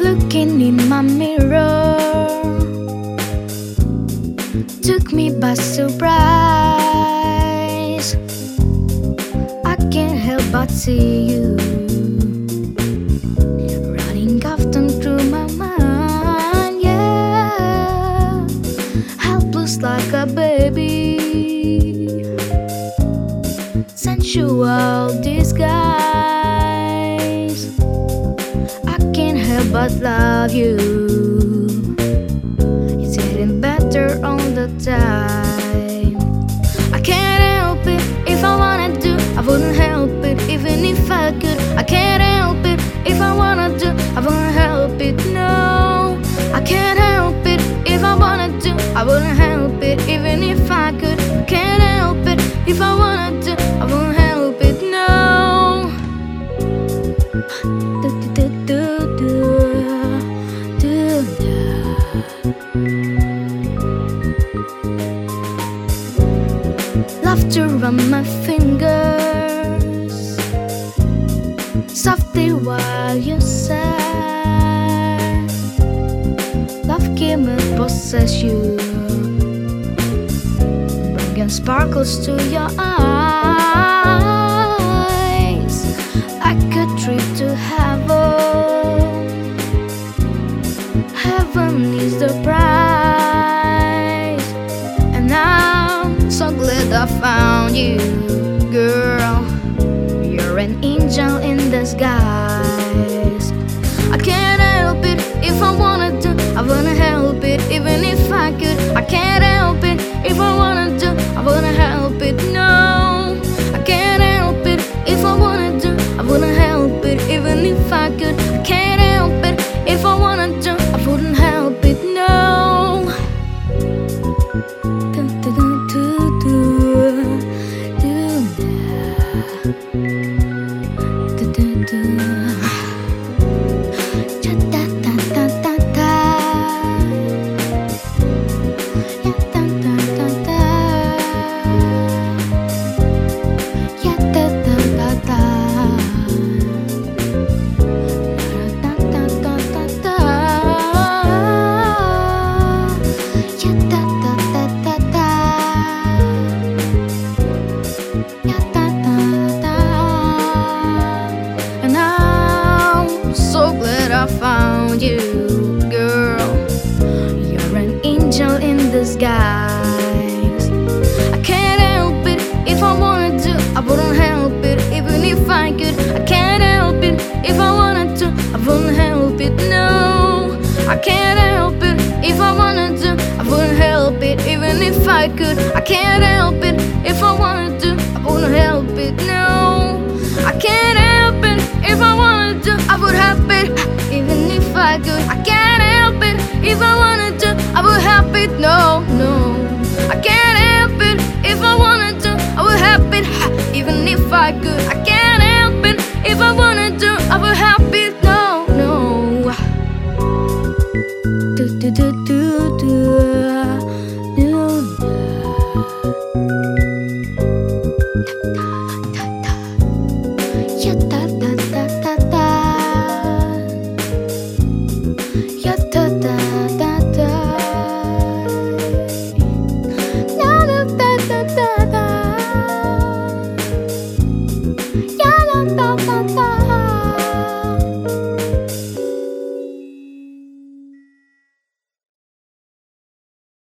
Looking in my mirror took me by surprise. I can't help but see you baby, sensual disguise. I can't help but love you. It's getting better all the time. I can't help it if I wanna do. I wouldn't help it even if I could. I can't softly while you sigh. Love came and possess you, bringing sparkles to your eyes. I could trip to heaven. Heaven is the prize, and I'm so glad I found you, girl. Disguise. I can't help it if I to. do, I wanna help it even if I could. I can't help it if I to. do, I wanna help it. No, I can't help it if I to. do, I wouldn't help it even if I could. I can't help it if I to. do, I wouldn't help it. No. I found you, girl. You're an angel in disguise. I can't help it if I wanted to. I wouldn't help it even if I could. I can't help it if I wanted to. I wouldn't help it, no. I can't help it if I wanted to. I wouldn't help it even if I could. I can't help it if I wanted to. I wouldn't help it, no. I can't help it if I wanted to. I would help it た